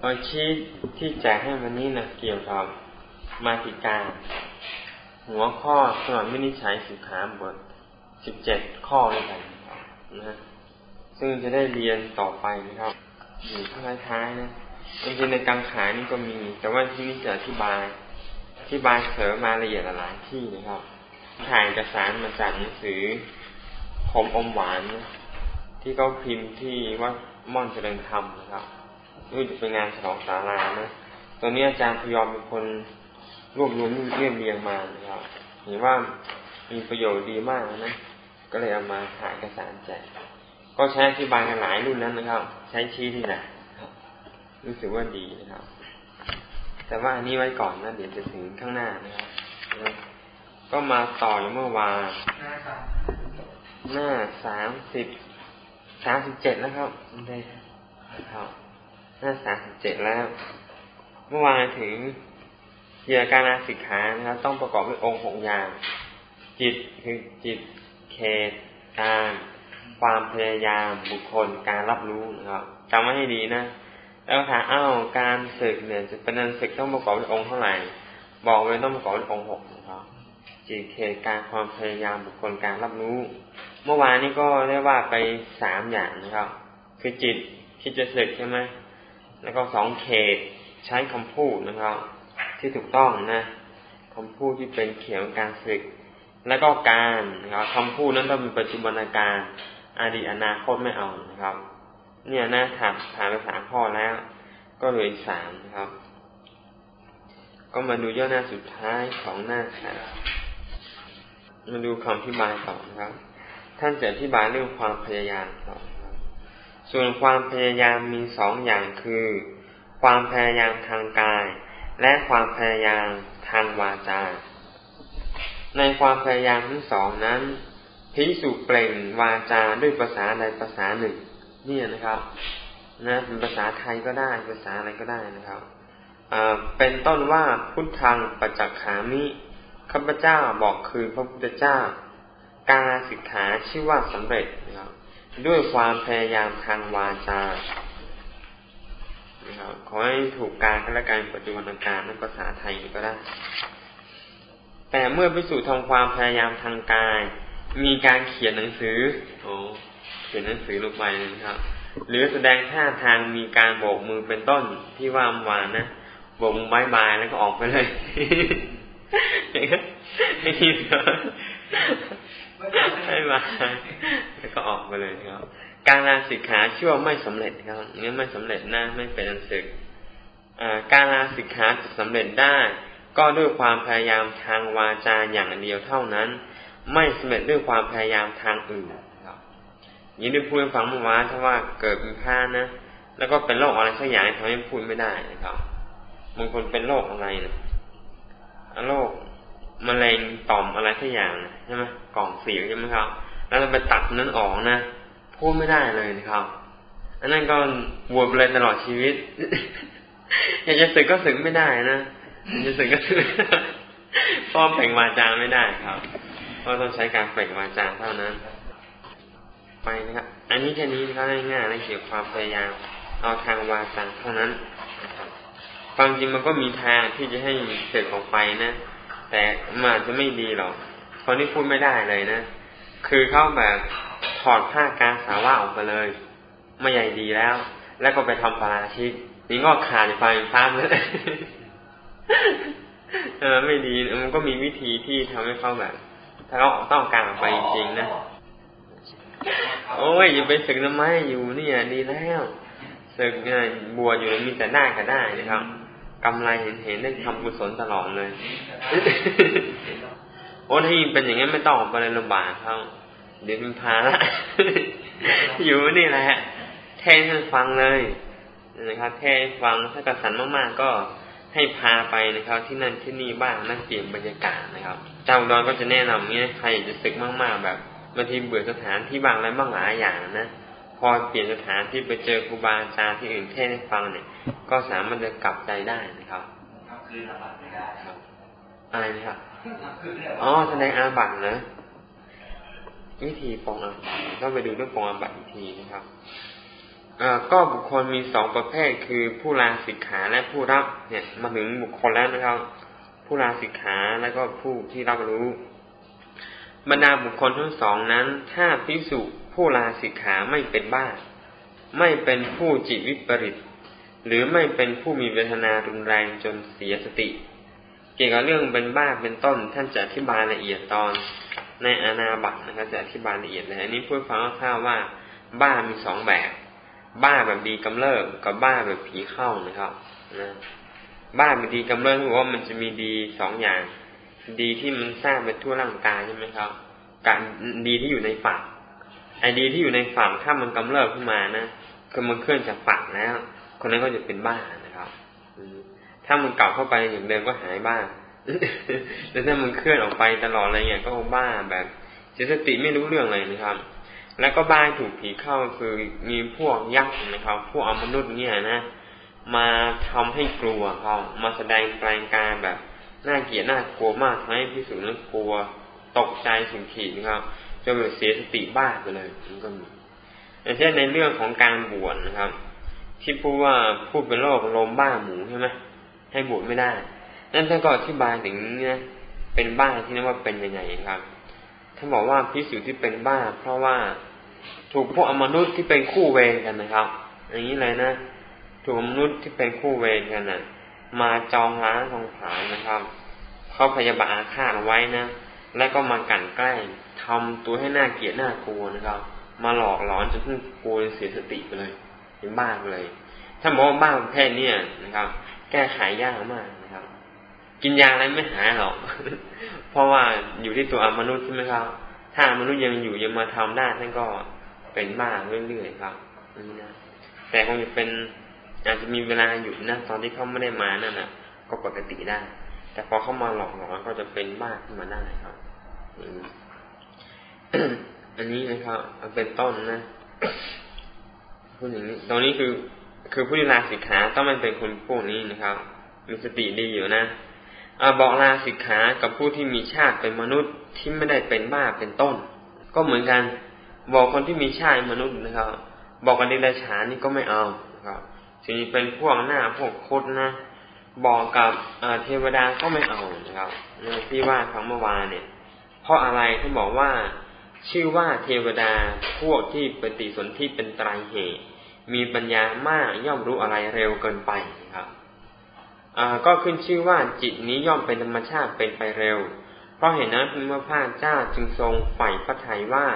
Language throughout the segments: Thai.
โดยชี้ที่แจกให้วันนี้นะเกี่ยวกับมาติกา หัวข้อสมับวินิจฉัยสุขาบทสิบเจ็ดข้อด้วยกันนะ ซึ่งจะได้เรียนต่อไปนะครับ อยู่ท้ายๆนะจริงๆในกังขานี่ก็มี แต่ว่าที่นี่จะอธิบายอธิบายเสริมมาละเอียดหลายที่นะครับถ่ายเอกสารมาจากหนังสือคมอมหวานนะที่เขาพิมพ์ที่วัดม่อนเจริญธรรมนะครับ นี่จะเป็นงานฉลองสารานะตัวนี้อาจารย์พยอมเป็นคนรวบรวมเรียบเรียงมานะครับเห็นว่ามีประโยชน์ดีมากนะ ก็เลยเอามาถ่ายเอกสารแจกก็ใช้อธิบายกันหลายรุ่นนั้นนะครับ ใช้ชี้ที่ไหนรู้สึกว่าดีนะครับ แต่ว่าอันนี้ไว้ก่อนนะเดี๋ยวจะถึงข้างหน้านะครับก็มาต่ออย่เมื่อวานหน้าสามสิบสามสิบเจ็ดแล้วครับได้ครับ หน้าสามสิบเจ็ดแล้ว เมื่อวานถึงเกี่ยวกับการอาสิกขานะครับต้องประกอบด้วยองค์หกอย่าง จิตคือจิตเขต การ ความพยายามบุคคลการรับรู้นะครับจำไว้ให้ดีนะ แล้วถามอ้าวการศึกเนี่ยจะเป็นการศึกต้องประกอบด้วยองค์เท่าไหร่ บอกเลยต้องประกอบด้วยองค์หกนะครับจิตเขตการความพยายามบุคคลการรับรู้ เมื่อวานนี้ก็ได้ว่าไปสามอย่างนะครับ คือจิตคิดจะศึกใช่ไหม แล้วก็สองเขตใช้คำพูดนะครับ ที่ถูกต้องนะคำพูดที่เป็นเขียนการศึก แล้วก็การนะครับคำพูดนั้นต้องมีปัจจุบันการอดีตอนาคตไม่เอานะครับ เนี่ยนะถามถามไปสามข้อแล้ว ก็เหลืออีกสามนะครับ ก็มาดูย่อหน้าสุดท้ายของหน้าค่ะมาดูคำอธิบายต่อนะครับ ท่านจะอธิบายเรื่องความพยายามต่อ ส่วนความพยายามมีสองอย่างคือ ความพยายามทางกาย และความพยายามทางวาจา ในความพยายามทั้งสองนั้นพิสุเปล่งวาจาด้วยภาษาใดภาษาหนึ่งนี่นะครับนะเป็นภาษาไทยก็ได้ภาษาอะไรก็ได้นะครับเป็นต้นว่าพุทธังปัจจขามิข้าพเจ้าบอกคือพระพุทธเจ้า การสิกขาชื่อว่าสำเร็จนะครับ ด้วยความพยายามทางวาจานะครับขอให้ถูกการและการปัจจุบันการในภาษาไทยก็ได้ แต่เมื่อพิสูจน์ทำความพยายามทางกาย มีการเขียนหนังสือโอ้เขียนหนังสือลงไปนะครับ หรือแสดงท่าทางมีการโบกมือเป็นต้นที่ว่ามวานนะโบกมือบายบายแล้วก็ออกไปเลยไม่คิดให้มาแล้วก็ออกไป เลยครับ การลาสิกขาชั่วไม่สำเร็จครับงั้นไม่สำเร็จนะไม่เป็นอันศึกการลาสิกขาจะสำเร็จได้ ก็ด้วยความพยายามทางวาจาอย่างเดียวเท่านั้น ไม่สำเร็จด้วยความพยายามทางอื่นครับยิ่งได้พูดฟังเมื่อวานถ้าว่าเกิดมีผ้านะแล้วก็เป็นโรคอะไรสักอย่างทำให้พูดไม่ได้นะครับบางคนเป็นโรคอะไรนะโรคมะเร็งต่อมอะไรสักอย่างใช่ไหมกล่องเสียใช่ไหมครับ แล้วเราไปตัดนั้นออกนะพูดไม่ได้เลยนะครับ อันนั้นก็บวชเลยตลอดชีวิต อยากจะสึกก็สึกไม่ได้นะอยากจะสึกก็สึกเพราะเปล่งวาจาไม่ได้ครับเพราะต้องใช้การเปล่งวาจาเท่านั้น ไปนะครับอันนี้แค่นี้นะง่ายๆในเกี่ยวกับความพยายามเอาทางวาจาเท่านั้นความจริงมันก็มีทางที่จะให้เสร็จออกไปนะแต่มันอาจะไม่ดีหรอกคนที่พูดไม่ได้เลยนะ คือเขาแบบถอดผ้ากาสาวะออกไปเลย ไม่ใหญ่ดีแล้ว แล้วก็ไปทำปาราชิกนี่ก็ขาดไฟฟ้าเลยเออไม่ดีมันก็มีวิธีที่ทำให้เขาแบบถ้าเขาต้องการออกไปจริงนะโอ้ยอย่าไปสึกทำไมอยู่นี่ดีแล้วสึกเนี่ยบวชอยู่มีแต่ได้ก็ได้นะครับกำไรเห็นเห็นได้ทำกุศลตลอดเลย โอ้ถ้ายิ่งเป็นอย่างนี้ไม่ต้องออกไปเลยลำบากเขาเดี๋ยวเป็นพาละอยู่นี่แหละเทศให้ฟังเลยนะครับเทศฟังถ้ากระสันมากๆก็ให้พาไปนะครับ ที่นั่นที่นี่บ้างนั่งเปลี่ยนบรรยากาศนะครับเจ้าดอนก็จะแนะนำนี้ใครจะศึกมากๆแบบบางทีเบื่อสถานที่บางอะไรบ้างหลายอย่างนะพอเปลี่ยนสถานที่ไปเจอครูบาอาจารย์ที่อื่นเทศให้ฟังเนี่ย ก็สามารถจะกลับใจได้นะครับคืนอาบัตไม่ได้ครับอะไรนะครับ อ๋อแสดงอาบัตนะวิธีปองอาบัตต้องไปดูเรื่องปองอาบัตอีกทีนะครับก็บุคคลมีสองประเภทคือผู้ลาสิกขาและผู้รับ เนี่ย มาถึงบุคคลแล้วนะครับ ผู้ลาสิกขาแล้วก็ผู้ที่รับรู้ บรรดาบุคคลทั้งสองนั้น ถ้าพิสุผู้ลาสิกขาไม่เป็นบ้า ไม่เป็นผู้จิตวิปริต หรือไม่เป็นผู้มีเวทนารุนแรงจนเสียสติ เกี่ยวกับเรื่องเป็นบ้าเป็นต้น ท่านจะอธิบายละเอียดตอนในอาณาบัตนะครับจะอธิบายละเอียดเลยอันนี้พูดฟังคร่าวๆว่า บ้ามีสองแบบ บ้าแบบดีกำเริบกับบ้าแบบผีเข้านะครับนะบ้าแบบดีกำเริบคือว่ามันจะมีดีสองอย่าง ดีที่มันสร้างไปทั่วร่างกายใช่ไหมครับกับดีที่อยู่ในฝักไอ้ดีที่อยู่ในฝักถ้ามันกำเริบขึ้นมานะคือมันเคลื่อนจากฝักแล้ว คนนั้นก็จะเป็นบ้าน ถ้ามันกลับเข้าไปอย่างเดิมก็หายบ้าแต่ถ้ามันเคลื่อนออกไปตลอดอะไรเงี้ยก็บ้าแบบเจสติไม่รู้เรื่องเลยนะครับ แล้วก็บ้าถูกผีเข้าคือมีพวกยักษ์นะครับ พวกอมนุษย์เนี่ยนะมาทำให้กลัวเขามาแสดงแปลงการแบบน่าเกลียดน่ากลัวมากทำให้พิสูจน์นั้นกลัวตกใจสุดขีดนะครับจนแบบเสียสติบ้าไปเลยมันก็มีอย่างเช่นในเรื่องของการบวชนะครับ ที่พูดว่าพูดเป็นโรคลมบ้าหมูใช่ไหม ให้บวชไม่ได้ นั่นท่านก็อธิบายถึงนี่ยเป็นบ้าที่นั่นว่าเป็นยังไงครับท่านบอกว่าพิสูจที่เป็นบ้า เพราะว่าถูกพวกอมนุษย์ที่เป็นคู่เวรกันนะครับ อย่างนี้เลยนะถูกมนุษย์ที่เป็นคู่เวรกันนะ่ะ มาจองร้านของผานนะครับเขาพยาบาทอาฆาตไว้นะแล้วก็มากั่นแกล้งทำตัวให้หน่าเกลียดหน่ากลัวนะครับ มาหลอกหลอนจนพึ่งกลัวเสียสติไปเลยเป็นบ้าเลย ถ้าบอกว่าบ้าประเภทนี้นะครับ แก้ไขยากมากนะครับ กินยาอะไรไม่หายหรอก เพราะว่าอยู่ที่ตัวอมนุษย์ใช่ไหมครับ ถ้ามนุษย์ยังอยู่ยังมาทำได้ท่านก็เป็นบ้าเรื่อยๆครับนี่นะแต่คงจะเป็นอาจจะมีเวลาหยุดนะตอนที่เขาไม่ได้มานั่นนะก็ปกติได้ แต่พอเข้ามาหลอกหลอนก็จะเป็นบ้าขึ้นมาได้ครับอันนี้นะครับเป็นต้นนะพูดอย่างนี้ตรงนี้คือ คือผู้ที่ลาสิกขาต้องไม่เป็นคนพวกนี้นะครับ มีสติดีอยู่นะอบอกลาสิกขากับผู้ที่มีชาติเป็นมนุษย์ที่ไม่ได้เป็นบ้าเป็นต้น ก็เหมือนกัน บอกคนที่มีชาติมนุษย์นะครับ บอกกันเดรัจฉานนี่ก็ไม่เอาครับทีนี้เป็นพวกหน้าพวกคดนะ บอกกับเทวดาก็ไม่เอานะครับที่ว่าครั้งเมื่อวานเนี่ย เพราะอะไรท่านบอกว่า ชื่อว่าเทวดาพวกที่ปฏิสนธิเป็นไตรเหตุ มีปัญญามากย่อมรู้อะไรเร็วเกินไปครับก็ขึ้นชื่อว่าจิตนี้ย่อมเป็นธรรมชาติเป็นไปเร็ว เพราะเห็นนั้นพระพาเจ้าจึงทรงใฝ่พระทัยว่า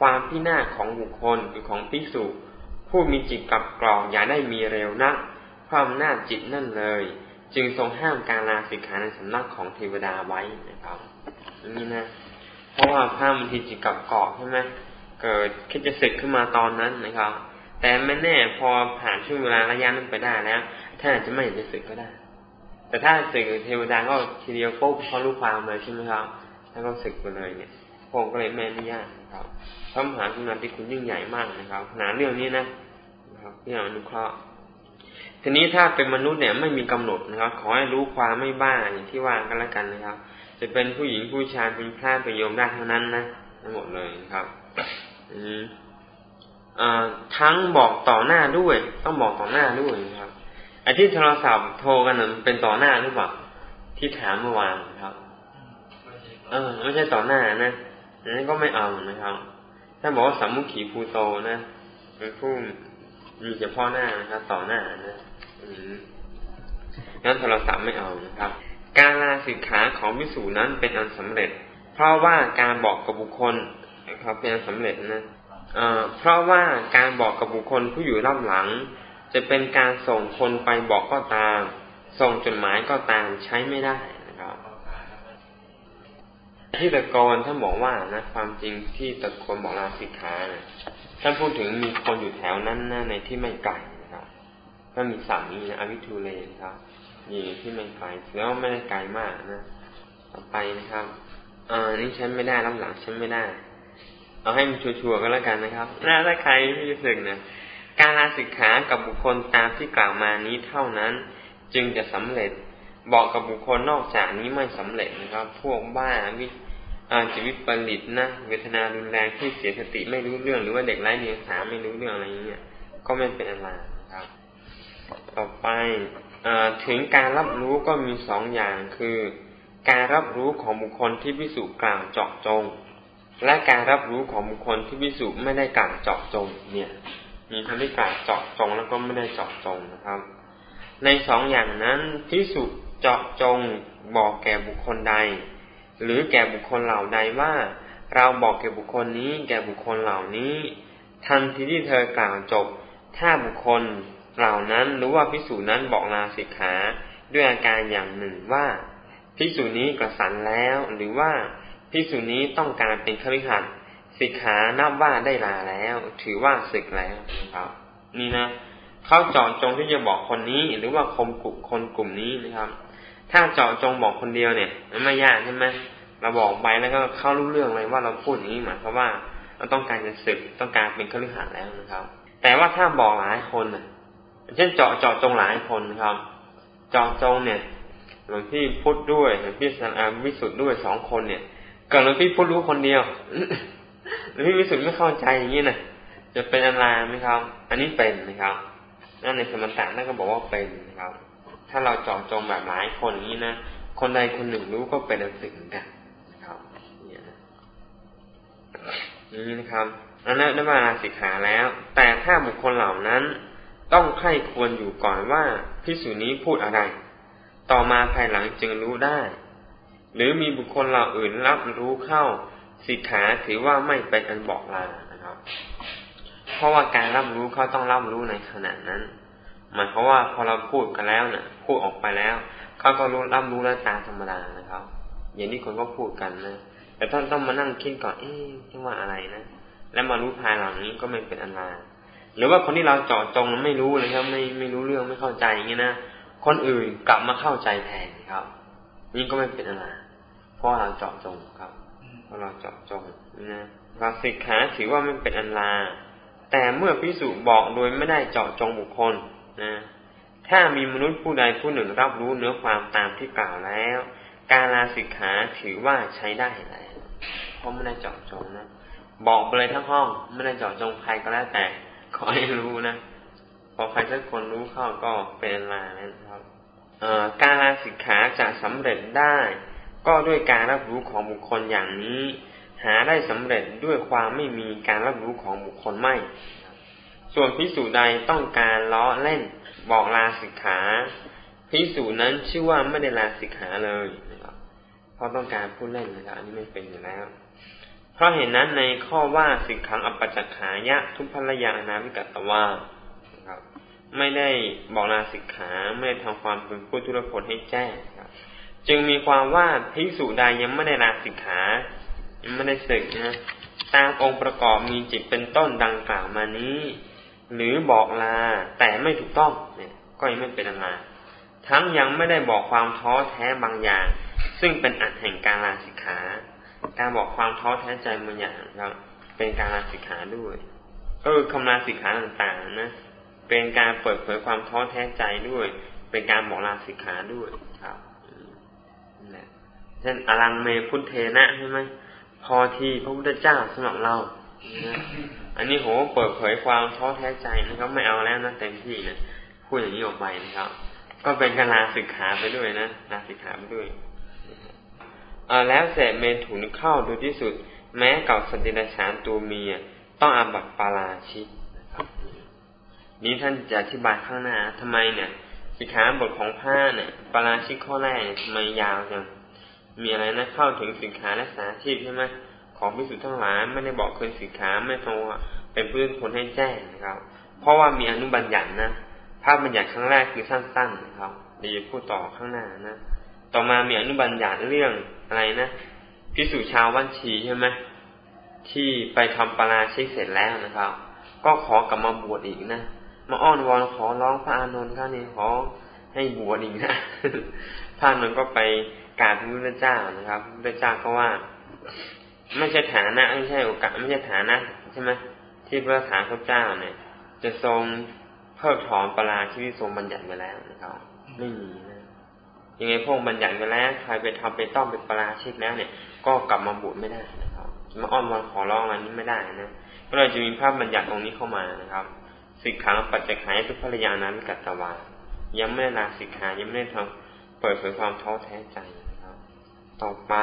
ความพินาศของบุคคลหรือของภิกษุผู้มีจิตกับกรองอย่าได้มีเร็วนักความน่าจิตนั่นเลย จึงทรงห้ามการลาสิกขาในสำนักของเทวดาไว้นะครับนี่นะ เพราะว่าผ้ามันทีจิตกับเกาะใช่ไหมเกิดคิดจะสึกขึ้นมาตอนนั้นนะครับ แต่ไม่แน่พอผ่านช่วงเวลาระยะนั้นไปได้แล้วท่านอาจจะไม่เห็นจะสึกก็ได้ แต่ถ้าสึกเทวดาก็ทีเดียวปุ๊บเขารู้ความเลยใช่ไหมครับท่านก็สึกไปเลยเนี่ยพงก็เลยแม่ไม่ยากครับพระมหาคุณาที่คุณยิ่งใหญ่มากนะครับขนาดเรื่องนี้นะนะครับเรื่องอนุเคราะห์ทีนี้ถ้าเป็นมนุษย์เนี่ยไม่มีกำหนดนะครับ ขอให้รู้ความไม่บ้าอย่างที่ว่ากันแล้วกันนะครับ จะเป็นผู้หญิงผู้ชายเป็นพระเป็นโยมได้เท่านั้นนะทั้งหมดเลยครับ อืม ทั้งบอกต่อหน้าด้วย ต้องบอกต่อหน้าด้วยครับไอ้ที่โทรศัพท์โทรกันนั้นเป็นต่อหน้าหรือเปล่าที่ถามเมื่อวานครับ เออ ไม่ใช่ต่อหน้านะนั้นก็ไม่เอานะครับ ถ้าบอกว่าสามุขีภูโตนะเป็นผู้มีเฉพาะหน้านะครับ ต่อหน้านะงั้นโทรศัพท์ไม่เอานะครับ การลาสิกขาของวิสูนั้นเป็นอันสำเร็จ เพราะว่าการบอกกับบุคคลนะครับ เป็นอันสำเร็จนะ เพราะว่าการบอกกับบุคคลผู้อยู่รับหลัง จะเป็นการส่งคนไปบอกก็ตาม ส่งจดหมายก็ตามใช้ไม่ได้นะครับที่ตะโกนท่านบอกว่านะความจริงที่ตะโกนบอกลาสิกขานะท่านพูดถึงมีคนอยู่แถวนั้นนะในที่ไม่ไกลนะครับก็มีสามีนะอวิทูเลนะครับอยู่ที่ไม่ไกลแล้วไม่ได้ไกลมากนะต่อไปนะครับอ่านี่ใช้ไม่ได้รับหลังใช้ไม่ได้ เอาให้มันชัวร์ๆก็แล้วกันนะครับน่าถ้าใครไม่รู้สึกนะการลาสิกขากับบุคคลตามที่กล่าวมานี้เท่านั้น จึงจะสำเร็จบอกกับบุคคลนอกจากนี้ไม่สำเร็จนะครับ พวกบ้าวิจิวิปริตนะเวทนารุนแรงที่เสียสติไม่รู้เรื่องหรือว่าเด็กไร้เดียงสาไม่รู้เรื่องอะไรเงี้ยก็ไม่เป็นอะไรนะครับ ต่อไปอถึงการรับรู้ก็มีสองอย่างคือ การรับรู้ของบุคคลที่พิสุกล่าวเจาะจง และการรับรู้ของบุคคลที่พิสุไม่ได้กล่าวเจาะจง เนี่ย มีทั้งที่กล่าวเจาะจงแล้วก็ไม่ได้เจาะจงนะครับ ในสองอย่างนั้นพิสุเจาะจงบอกแก่บุคคลใด หรือแก่บุคคลเหล่าใดว่า เราบอกแก่บุคคลนี้ แก่บุคคลเหล่านี้ ทันทีที่เธอกล่าวจบ ถ้าบุคคลเหล่านั้นรู้ว่าพิสูจนั้นบอกลาสิกขาด้วยอาการอย่างหนึ่งว่าพิสูจนี้กระสันแล้วหรือว่า พิสูจนี้ต้องการเป็นคฤหัสถ์สิกขานับว่าได้ลาแล้ว ถือว่าศึกแล้วนะครับ นี่นะเขาเจาะจงที่จะบอกคนนี้ หรือว่าคมกลุ่มคนกลุ่มนี้นะครับ ถ้าเจาะจงบอกคนเดียวเนี่ยมันไม่ยากใช่ไหมเราบอกไปแล้วก็เข้ารู้เรื่องเลยว่าเราพูดอย่างนี้หมายความว่าเราต้องการจะศึกต้องการเป็นคฤหัสถ์แล้วนะครับ แต่ว่าถ้าบอกหลายคนน่ะเช่นเจาะเจาะจงหลายคนครับ เจาะจงเนี่ยหลวงพี่พุทธด้วยหลวงพี่สันอาวิสุทธ์ด้วยสองคนเนี่ย กับหลวงพี่พุทธรู้คนเดียวหลวงพี่วิสุทธ์ไม่เข้าใจอย่างนี้นะจะเป็นอะไรไหมครับ อันนี้เป็นนะครับนั่นในสมถะนั่นก็บอกว่าเป็นนะครับ ถ้าเราเจาะจงแบบหลายคนอย่างนี้นะคนใดคนหนึ่งรู้ก็เป็นสิ่งกันนะครับนี่นะนี่นะครับอันนั้นได้มาลาสิกขาแล้ว แต่ถ้าบุคคลเหล่านั้นต้องใคร่ควรอยู่ก่อนว่าพิสูจนี้พูดอะไร ต่อมาภายหลังจึงรู้ได้ หรือมีบุคคลเหล่าอื่นรับรู้เข้าสิกขาถือว่าไม่เป็นอันบอกลานะครับ เพราะว่าการรับรู้เขาต้องรับรู้ในขณะนั้น หมายความว่าพอเราพูดกันแล้วเนะ่ะ พูดออกไปแล้วเขาก็รู้รับรู้แล้วตามธรรมดานะครับ อย่างนี้คนก็พูดกันนะแต่ท่านต้องมานั่งคิดก่อนเอ๊ะที่ว่าอะไรนะแล้วมารู้ภายหลังนี้ก็ไม่เป็นอันลาหรือว่าคนที่เราเจาะจงไม่รู้เลยครับ ไม่ไม่รู้เรื่องไม่เข้าใจอย่างนี้นะคนอื่นกลับมาเข้าใจแทนครับนี่ก็ไม่เป็นอะไรเพ ราะเราเจาะจงครับเพราะเราเจาะจงนะเราสิกขาถือว่าไม่เป็นอันลา แต่เมื่อพิสูจบอกโดยไม่ได้เจาะจงบุคคลนะถ้ามีมนุษย์ผู้ใดผู้หนึ่งรับรู้เนื้อความตามที่กล่าวแล้ว การลาสิกขาถือว่าใช้ได้แล้วเพราะไม่ได้เจาะจงนะบอกไปเลยทั้งห้องไม่ได้เจาะจงใครก็แล้วแต่ขอให้รู้นะพอใครสักคนรู้เข้าก็เป็นลาแล้วครับการลาสิกขาจะสำเร็จได้ ก็ด้วยการรับรู้ของบุคคลอย่างนี้ หาได้สำเร็จด้วยความไม่มีการรับรู้ของบุคคลไม่ ส่วนพิสูจใดต้องการล้อเล่นบอกลาสิกขาพิสูจนั้นชื่อว่าไม่ได้ลาสิกขาเลยนะครับเพราะต้องการพูดเล่นนะครับอันนี้ไม่เป็นอยู่แล้ว เพราะเห็นนั้นในข้อว่าสิกขังอปจักขายะ ทุพพลยานาวิกัตวาครับไม่ได้บอกลาสิกขาไม่ได้ทำความเป็นผู้ทุรพลให้แจ้ง จึงมีความว่าภิกษุใดยังไม่ได้ลาสิกขา ยังไม่ได้ศึกนะตามองค์ประกอบมีจิตเป็นต้นดังกล่าวมานี้ หรือบอกลาแต่ไม่ถูกต้องเนี่ย ก็ยังไม่เป็นอะไรทั้งยังไม่ได้บอกความท้อแท้บางอย่าง ซึ่งเป็นอันแห่งการลาสิกขา การบอกความท้อแท้ใจบางอย่างครับเป็นการลาสิกขาด้วย ก็คือคำลาสิกขาต่างๆนะ เป็นการเปิดเผยความท้อแท้ใจด้วย เป็นการบอกลาสิกขาด้วย ช่นอลังเมพุทเทนะใช่ไหมพอที่พระพุทธเจ้าสำหรับเรานะอันนี้โหเปิดเผยความท้อแท้ใจนะครับไม่เอาแล้วนะเต็มที่นะพูดอย่างนี้ออกไปนะครับ ก็เป็นการลาสิกขาไปด้วยนะลาสิกขาไปด้วยแล้วเสพเมถุนเข้าโดยที่สุด แม้เก่าสติรฉานตัวเมีย ต้องอาบัติปาราชิกนี้ท่านจะอธิบายข้างหน้าทำไมเนี่ย สิกขาบทของผ้าเนี่ยปาราชิกข้อแรกเนี่ยทำไมยาวจัง มีอะไรนะเข้าถึงสิกขาและสาชีพใช่ไหมของพิสุทธ์ทั้งหลายไม่ได้บอกคืนสิกขาไม่ทรงเป็นพื้นผลให้แจ้งนะครับ เพราะว่ามีอนุบัญญัตินะภาพบัญญัติครั้งแรกคือสั้นๆนะครับเดี๋ยวพูดต่อข้างหน้านะต่อมามีอนุบัญญัติเรื่องอะไรนะพิสูจชาววันชีใช่ไหมที่ไปทำปราชิกเสร็จแล้วนะครับ ก็ขอกลับมาบวชอีกนะมาอ้อนวอนขอร้องพระอานนท์ข้านี่ขอให้บวชอีกนะพระอานนท์ก็ไป กราบพระพุทธเจ้านะครับพระพุทธเจ้าก็ว่า ไม่ใช่ฐานะไม่ใช่โอกาสไม่ใช่ฐานะใช่ไหมที่พระฐานพระเจ้าเนี่ย จะทรงเพิกถอนปราที่ทรงบัญญัติไว้แล้วนะครับไม่มีนะยังไงพวกบัญญัติไปแล้วใครไปทำไปต้องเป็นปราชิกแล้วเนี่ย ก็กลับมาบวชไม่ได้นะครับมาอ้อนวอนขอร้องอะไรนี้ไม่ได้นะก็เลยจะมีภาพบัญญัติตรงนี้เข้ามานะครับสิกขาปัจจขายทุกภรรยานั้นกัตตวายังไม่ได้ลาสิกขายังไม่ได้ทำเปิดเผยความท้อแท้ใจ ต่อไป